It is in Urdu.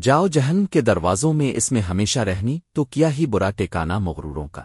جاؤ جہنم کے دروازوں میں اس میں ہمیشہ رہنی، تو کیا ہی برا ٹیکانا مغروروں کا۔